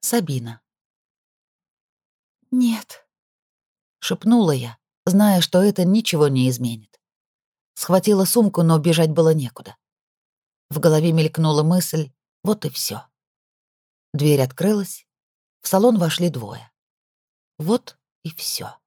Сабина. «Нет», — шепнула я, зная, что это ничего не изменит. Схватила сумку, но бежать было некуда. В голове мелькнула мысль «вот и все. Дверь открылась, в салон вошли двое. Вот и все.